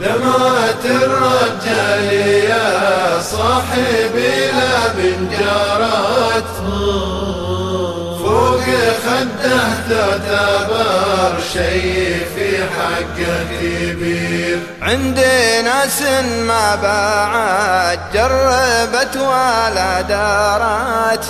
دمعة الرجال يا صاحبي لا من جارات. فوق خده تعتبر شيء في حقه كبير. عندي ناس ما باعت جربت ولا دارت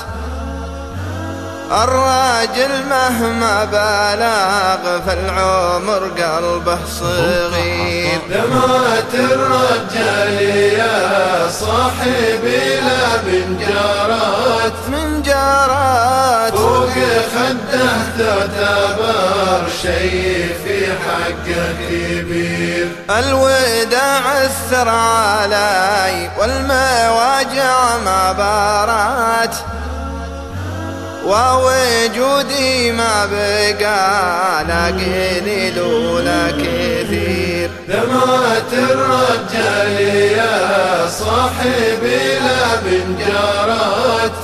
الراجل مهما بلغ في العمر قلبه صغير. دمعة الرجال يا صاحبي لا من جارات من جارات فوق خده تعتبر شيء في حقه كبير. الوداع اثر علي والمواجع ما بارت. ووجودي ما بقى لا قليل ولا كثير. دمعة الرجال يا صاحبي لا من جارات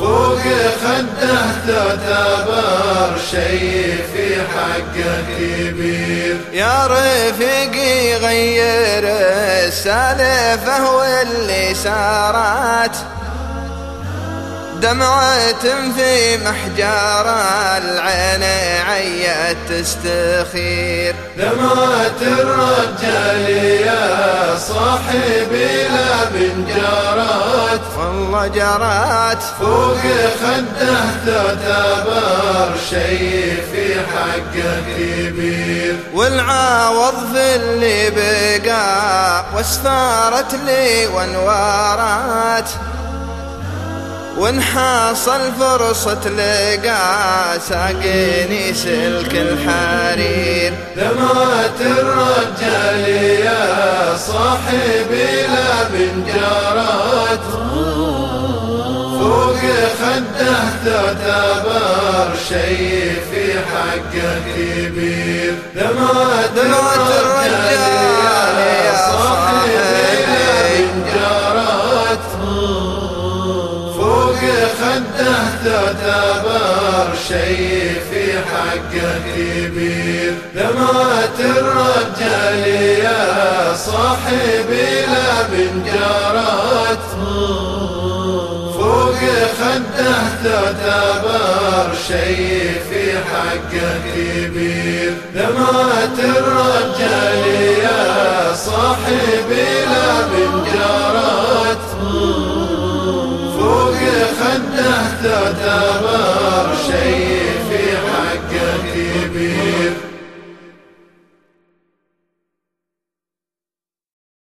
فوق خده تعتبر شيء في حقه كبير. يا رفيقي غير السالفة واللي سارت. دمعة في محجار العين عيت تستخير. دمعة الرجال يا صاحبي لا من جارات والله جرات. فوق خده تعتبر شيء في حقه كبير. والعاوض في اللي بقى واسفارت لي وانوارات وانحاصل فرصة لقى ساقيني سلك الحرير. دمعة الرجال يا صاحبي لا من جارات فوق خده تعتبر شيء في حقه كبير. دمعة الرجال خده تعتبر شيء في حقه كبير. دمعة الرجال يا صاحبي لا من جارات. فوق خده تعتبر شيء في حقه كبير. دمعة الرجال تتغر شيء.